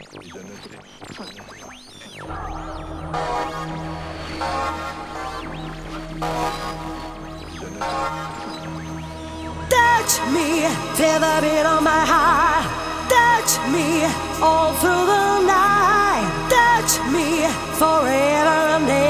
Touch me, feel the beat on my heart. Touch me all through the night. Touch me forever and ever.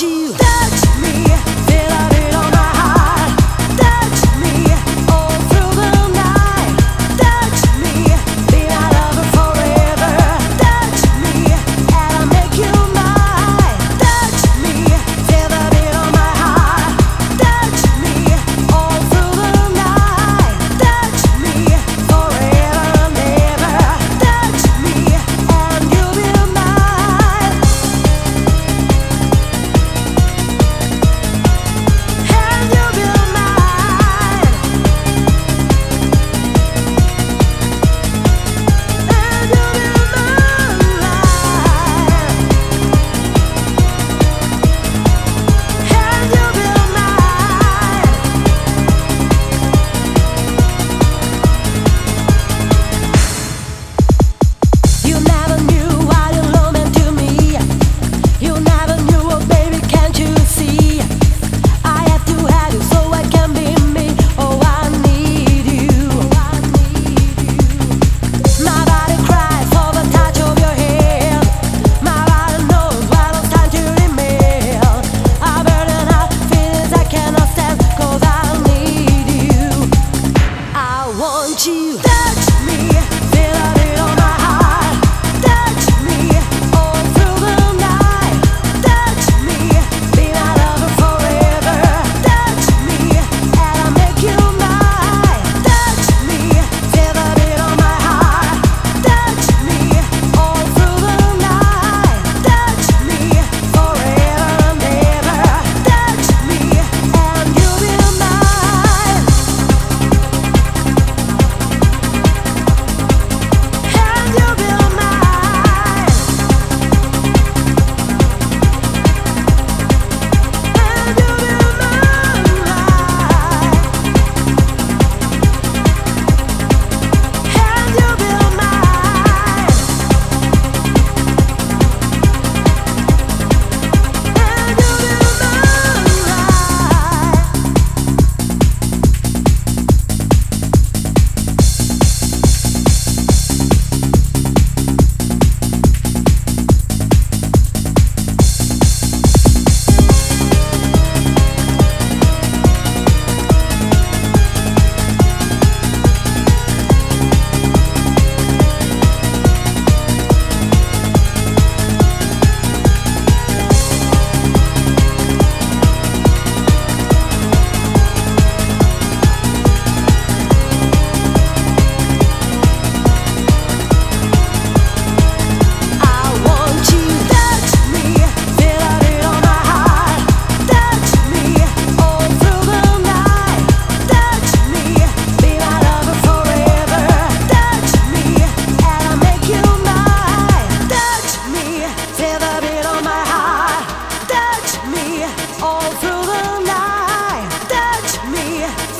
you?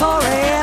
forever.